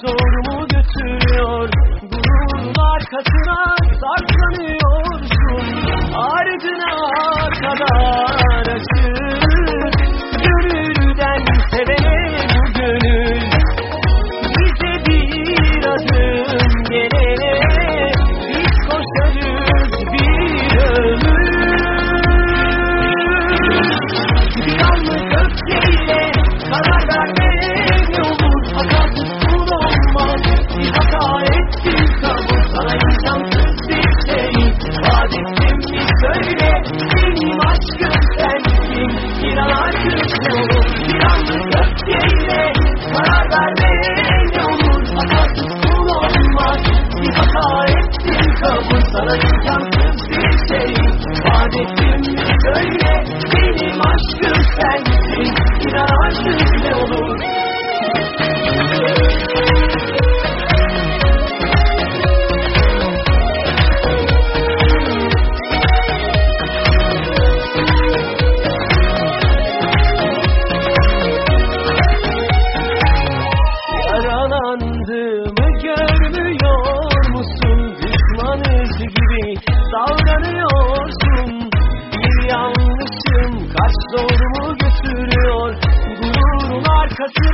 sorumu götürüyor. Gururun arkasına saklanıyorsun. Ardına kadar Arkasına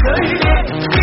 可以。